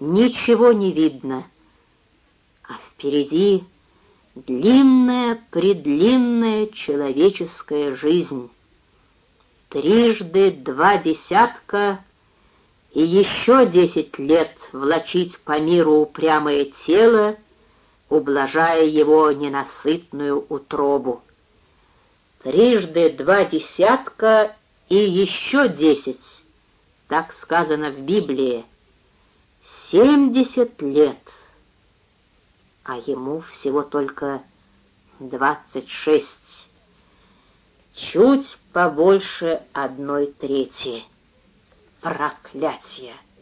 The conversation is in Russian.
ничего не видно, а впереди длинная-предлинная человеческая жизнь. Трижды два десятка и еще десять лет влачить по миру упрямое тело, ублажая его ненасытную утробу. Трижды два десятка и еще десять, так сказано в Библии, семьдесят лет, а ему всего только двадцать шесть, чуть побольше одной трети. Проклятие!